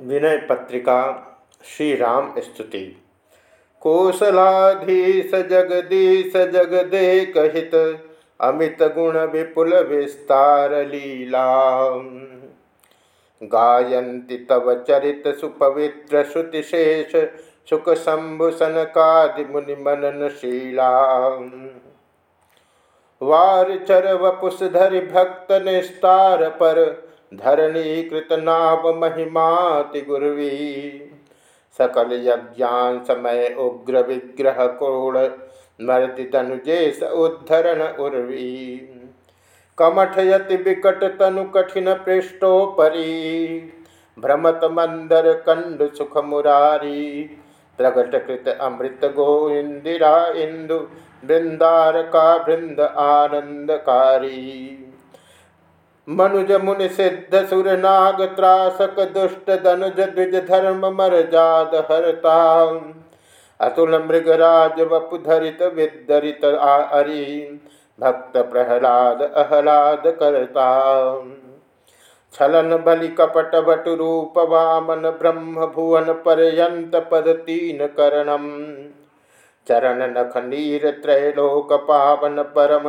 विनय पत्रिका श्री राम स्तुति। कौशलाधीश जगदीश जगदे कहित अमित गुण विपुल विस्तार लीला। गायन्ति तव चरित सुपवित्र श्रुतिशेष सुख शंभु सनकादि मुनि मननशीला वार चर वपुष धरि भक्त निस्तार पर धरणी कृतनाभ महिमाति गुरवी सकल यज्ञान समय उग्र विग्रह कोण मर्दितनुजेश उद्धरण उर्वी। कमठयति विकट तनु कठिन पृष्ठोपरी। भ्रमत मंदर कंड सुख मुरारी। प्रगट कृत अमृत गो इंदिरा इंदु, वृंदार का वृंद आनंदकारी। मनुज मुनि सिद्ध सुर नाग त्रासक दुष्ट धनुज द्विज धर्म मर जाद हरता। अतुल मृगराज वपु धरित विदरित अरि। भक्त प्रहलाद अहलाद करता। छलन बलि कपट भट रूप वामन ब्रह्म भुवन पर्यंत पद तीन करणम चरण नख नीर त्रैलोक पावन परम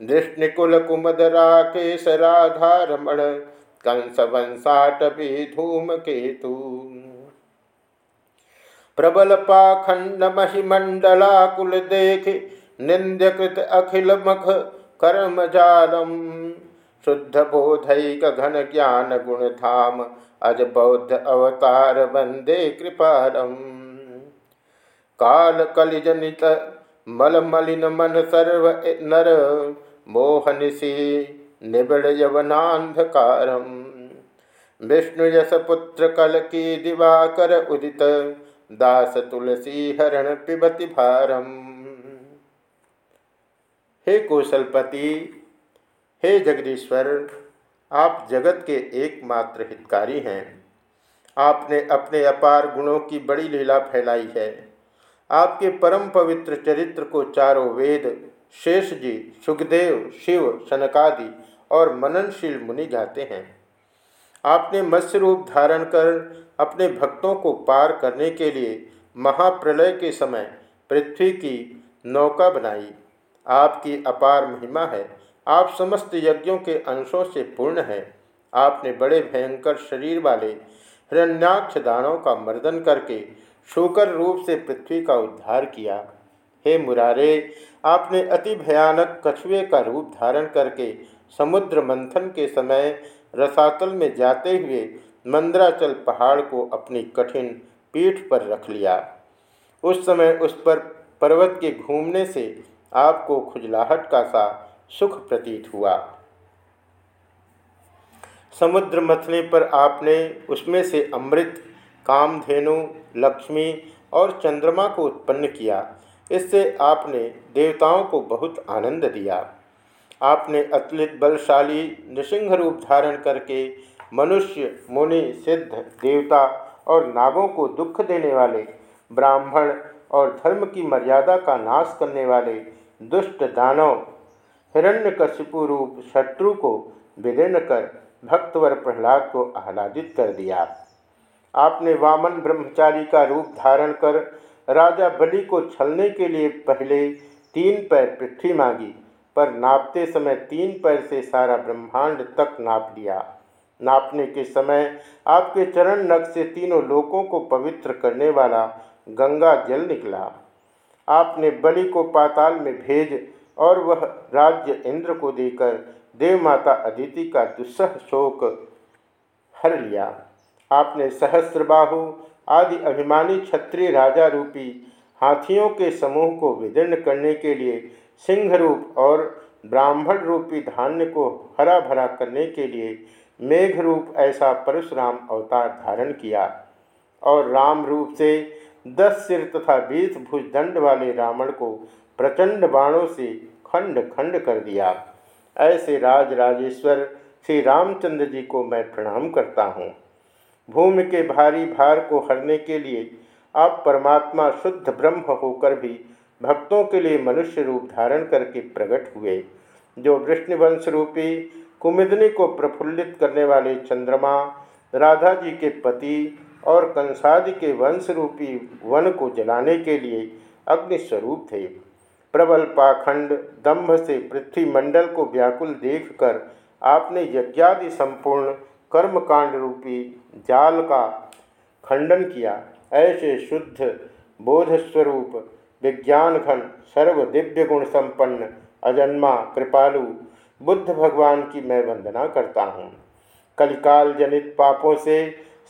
रूपम विषभुज दंड दस शीस खंडन चंड वेग सायक नौमि राम भूपम भूमि भर भार हर प्रगट परमात्मा ब्रह्म नर रूप धर भक्त हेतु दृष्णिकुल कुमद राकेश राधारमण कंस वंशाटपी धूम केतु प्रबल पाखंड महिमंडला कुल देख निंद्यकृत अखिल मख कर्म जालम शुद्ध बोधक घन ज्ञान गुण धाम अज बौद्ध अवतार वंदे कृपालम। काल कलिजनित मल मलिन मन सर्व नर मोहनिशि निबिड़ यवनांधकारम विष्णु यश पुत्र कल की दिवाकर उदित दास तुलसी हरण पिबति भारम हे कौशलपति, हे जगदीश्वर, आप जगत के एकमात्र हितकारी हैं। आपने अपने अपार गुणों की बड़ी लीला फैलाई है। आपके परम पवित्र चरित्र को चारों वेद, शेष जी, सुखदेव, शिव, सनकादि और मननशील मुनि गाते हैं। आपने मत्स्य रूप धारण कर अपने भक्तों को पार करने के लिए महाप्रलय के समय पृथ्वी की नौका बनाई। आपकी अपार महिमा है। आप समस्त यज्ञों के अंशों से पूर्ण हैं। आपने बड़े भयंकर शरीर वाले हिरण्याक्ष दानों का मर्दन करके शोकर रूप से पृथ्वी का उद्धार किया। हे मुरारे, आपने अति भयानक कछुए का रूप धारण करके समुद्र मंथन के समय रसातल में जाते हुए मंदराचल पहाड़ को अपनी कठिन पीठ पर रख लिया। उस समय उस पर पर्वत के घूमने से आपको खुजलाहट का सा सुख प्रतीत हुआ। समुद्र मथने पर आपने उसमें से अमृत कामधेनु, लक्ष्मी और चंद्रमा को उत्पन्न किया। इससे आपने देवताओं को बहुत आनंद दिया। आपने अतुलित, बलशाली, नृसिंह रूप धारण करके मनुष्य, मुनि, सिद्ध, देवता और नागों को दुख देने वाले, ब्राह्मण और धर्म की मर्यादा का नाश करने वाले दुष्ट दानव, हिरण्यकशिपु रूप शत्रु को विदीर्ण कर भक्तवर प्रहलाद को आह्लादित कर दिया। आपने वामन ब्रह्मचारी का रूप धारण कर राजा बलि को छलने के लिए पहले तीन पैर पृथ्वी मांगी, पर नापते समय तीन पैर से सारा ब्रह्मांड तक नाप लिया। नापने के समय आपके चरण नख से तीनों लोकों को पवित्र करने वाला गंगा जल निकला। आपने बलि को पाताल में भेज और वह राज्य इंद्र को देकर देव माता अदिति का दुस्सह शोक हर लिया। आपने सहस्त्रबाहु आदि अभिमानी क्षत्रिय राजा रूपी हाथियों के समूह को विदीर्ण करने के लिए सिंह रूप और ब्राह्मण रूपी धान्य को हरा भरा करने के लिए मेघ रूप ऐसा परशुराम अवतार धारण किया और राम रूप से दस सिर तथा बीस भुजदंड वाले रावण को प्रचंड बाणों से खंड खंड कर दिया। ऐसे राज राजेश्वर श्री रामचंद्र जी को मैं प्रणाम करता हूँ। भूमि के भारी भार को हरने के लिए आप परमात्मा शुद्ध ब्रह्म होकर भी भक्तों के लिए मनुष्य रूप धारण करके प्रकट हुए, जो वृष्णिवंश रूपी कुमिदनी को प्रफुल्लित करने वाले चंद्रमा राधा जी के पति और कंसादि के वंश रूपी वन को जलाने के लिए अग्निस्वरूप थे। प्रबल पाखंड दम्भ से पृथ्वी मंडल को व्याकुल देखकर आपने यज्ञादि संपूर्ण कर्मकांड रूपी जाल का खंडन किया। ऐसे शुद्ध बोधस्वरूप विज्ञान घन सर्व दिव्य गुण संपन्न अजन्मा कृपालु बुद्ध भगवान की मैं वंदना करता हूँ। कलिकाल जनित पापों से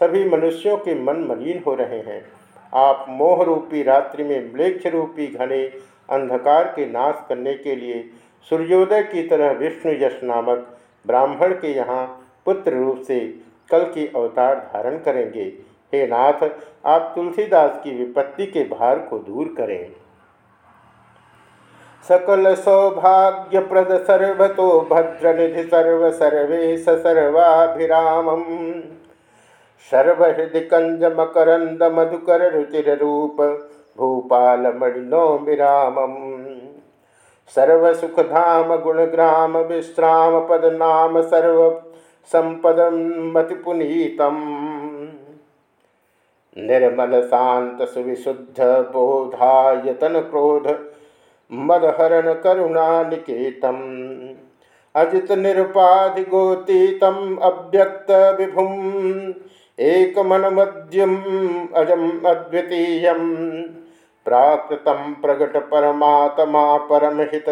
सभी मनुष्यों के मन मलिन हो रहे हैं। आप मोह रूपी रात्रि में म्लेक्ष रूपी घने अंधकार के नाश करने के लिए सूर्योदय की तरह विष्णु यश नामक ब्राह्मण के यहाँ पुत्र रूप से कल की अवतार धारण करेंगे। हे नाथ, आप तुलसीदास की विपत्ति के भार को दूर करें। सकल सौभाग्य प्रद सर्वतो भद्रनिधि सर्व सर्वेश सर्वाभिराम सर्वहृदि कंज मकरंद मधुकर रुचिर रूप भूपाल मणिनो विराम सर्वसुखधाम गुणग्राम विश्राम पद नाम सर्व संपदम मतिपुनीतम निर्मल शांत सुविशुद्ध बोधायतन क्रोध, मदहरण करुणा निकेतम। अजित निरुपाधि गोतीतम अव्यक्त विभुम। एक मन मध्यम अजम अद्वितीय प्राकृत प्रगट परमात्मा परमहित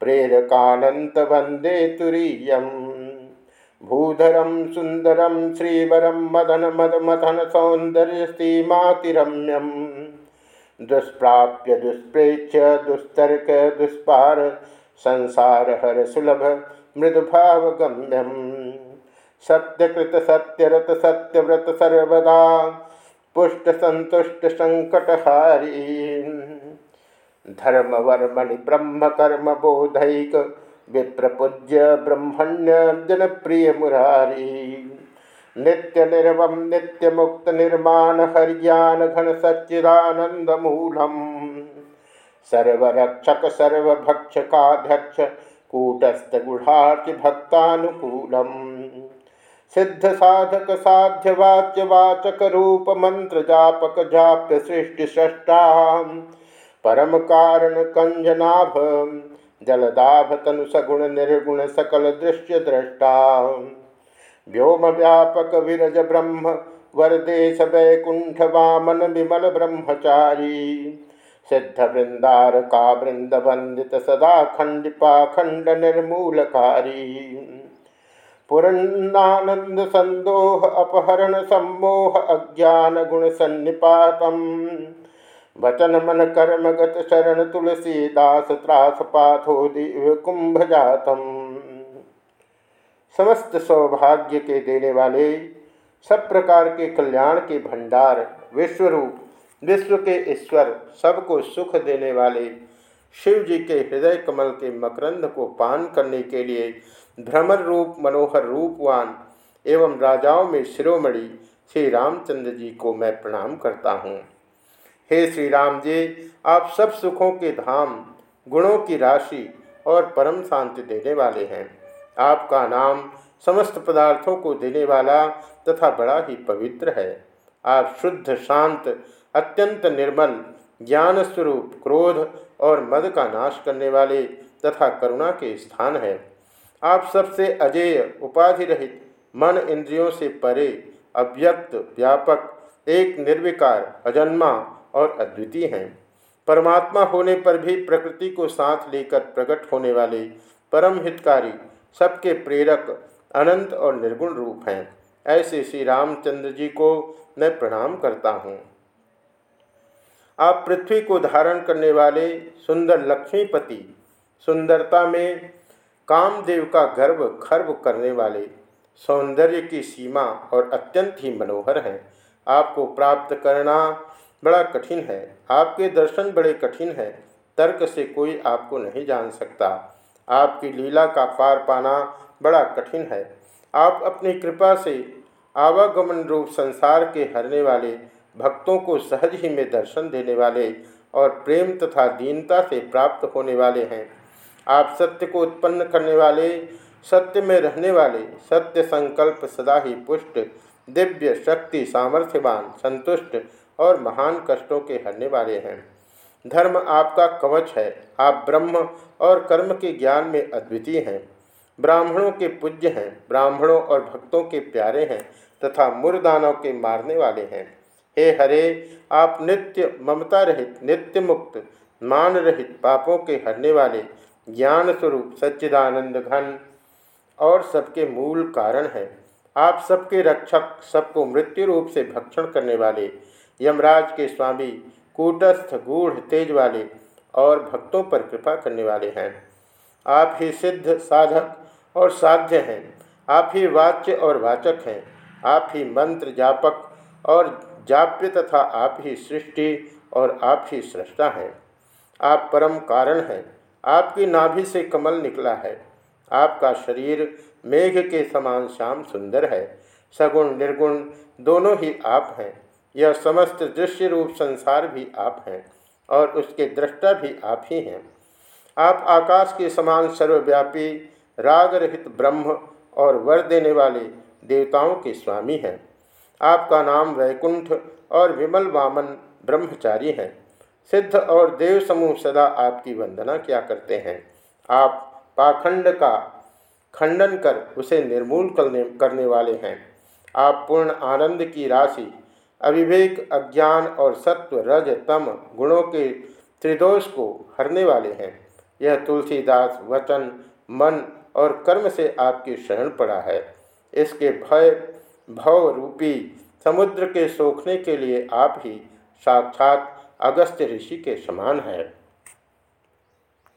प्रेरकानंत वंदे तुरीयम। भूधरम सुंदरम श्रीवरम मदन मद मथन सौंदर्य सीमातिरम्यम। दुष्प्राप्य दुष्प्रेक्ष्य दुस्तर्क दुष्पार, संसार हर सुलभ मृदुभावगम्यम सत्यकृत सत्यरत सत्यव्रत सर्वदा, पुष्ट संतुष्ट संकटहारी। धर्मवर्मणि ब्रह्म कर्म बोधक विप्रपूज्य ब्रह्मण्य जनप्रिय मुरारी नित्य निर्वम नित्य मुक्त निर्माण हरियान घन सच्चिदानंद मूलम सर्वरक्षक, सर्वभक्षकाध्यक्ष कूटस्थ गुढ़ार्च भक्तानुकूलम सिद्ध साधक साध्य वाच्य वाचक रूप मंत्र जापक जाप्य सृष्टि सृष्टा परम कारण कंजनाभ जलदाभ तनु सगुण निर्गुण सकल दृश्य दृष्टा व्योम व्यापक विरज ब्रह्म वरदेश वैकुंठ वामन विमल ब्रह्मचारी सिद्ध वृंदार का वृंद वंदित सदा खंड पाखंड निर्मूलकारी पुरन्नानंद संदोह अपहरण सम्मोह अज्ञान गुण सन्निपातम वचन मन कर्म गत शरण तुलसी दास त्रास पाथो दिव्य कुंभ जातम समस्त सौभाग्य के देने वाले, सब प्रकार के कल्याण के भंडार, विश्वरूप, विश्व के ईश्वर, सबको सुख देने वाले शिव जी के हृदय कमल के मकरंद को पान करने के लिए भ्रमर रूप, मनोहर रूपवान एवं राजाओं में शिरोमणि श्री रामचंद्र जी को मैं प्रणाम करता हूँ। हे श्री राम जी, आप सब सुखों के धाम, गुणों की राशि और परम शांति देने वाले हैं। आपका नाम समस्त पदार्थों को देने वाला तथा बड़ा ही पवित्र है। आप शुद्ध, शांत, अत्यंत निर्मल ज्ञान स्वरूप क्रोध और मद का नाश करने वाले तथा करुणा के स्थान है। आप सबसे अजेय, उपाधि रहित, मन इंद्रियों से परे, अव्यक्त, व्यापक, एक निर्विकार, अजन्मा और अद्वितीय हैं। परमात्मा होने पर भी प्रकृति को साथ लेकर प्रकट होने वाले परम हितकारी सबके प्रेरक, अनंत और निर्गुण रूप हैं। ऐसे श्री रामचंद्र जी को मैं प्रणाम करता हूँ। आप पृथ्वी को धारण करने वाले सुंदर लक्ष्मीपति, सुंदरता में कामदेव का गर्व खर्व करने वाले, सौंदर्य की सीमा और अत्यंत ही मनोहर हैं। आपको प्राप्त करना बड़ा कठिन है। आपके दर्शन बड़े कठिन है। तर्क से कोई आपको नहीं जान सकता। आपकी लीला का पार पाना बड़ा कठिन है। आप अपनी कृपा से आवागमन रूप संसार के हरने वाले, भक्तों को सहज ही में दर्शन देने वाले और प्रेम तथा दीनता से प्राप्त होने वाले हैं। आप सत्य को उत्पन्न करने वाले, सत्य में रहने वाले, सत्य संकल्प सदा ही पुष्ट, दिव्य शक्ति सामर्थ्यवान, संतुष्ट और महान कष्टों के हरने वाले हैं। धर्म आपका कवच है। आप ब्रह्म और कर्म के ज्ञान में अद्वितीय हैं। ब्राह्मणों के पूज्य हैं। ब्राह्मणों और भक्तों के प्यारे हैं तथा मुरदानों के मारने वाले हैं। हे हरे, आप नित्य ममता रहित, नित्य मुक्त, मान रहित पापों के हरने वाले, ज्ञान स्वरूप सच्चिदानंद घन और सबके मूल कारण हैं। आप सबके रक्षक, सबको मृत्यु रूप से भक्षण करने वाले यमराज के स्वामी कूटस्थ गूढ़ तेज वाले और भक्तों पर कृपा करने वाले हैं। आप ही सिद्ध साधक और साध्य हैं। आप ही वाच्य और वाचक हैं। आप ही मंत्र जापक और जाप्य तथा आप ही सृष्टि और आप ही सृष्टा हैं। आप परम कारण हैं। आपकी नाभि से कमल निकला है। आपका शरीर मेघ के समान श्याम सुंदर है। सगुण निर्गुण दोनों ही आप हैं। यह समस्त दृश्य रूप संसार भी आप हैं और उसके दृष्टा भी आप ही हैं। आप आकाश के समान सर्वव्यापी राग रहित ब्रह्म और वर देने वाले देवताओं के स्वामी हैं। आपका नाम वैकुंठ और विमल वामन ब्रह्मचारी हैं। सिद्ध और देव समूह सदा आपकी वंदना क्या करते हैं। आप पाखंड का खंडन कर उसे निर्मूल करने करने वाले हैं। आप पूर्ण आनंद की राशि अविवेक, अज्ञान और सत्व रज तम गुणों के त्रिदोष को हरने वाले हैं। यह तुलसीदास वचन, मन और कर्म से आपकी शरण पड़ा है। इसके भय भव रूपी समुद्र के सोखने के लिए आप ही साक्षात अगस्त्य ऋषि के समान है।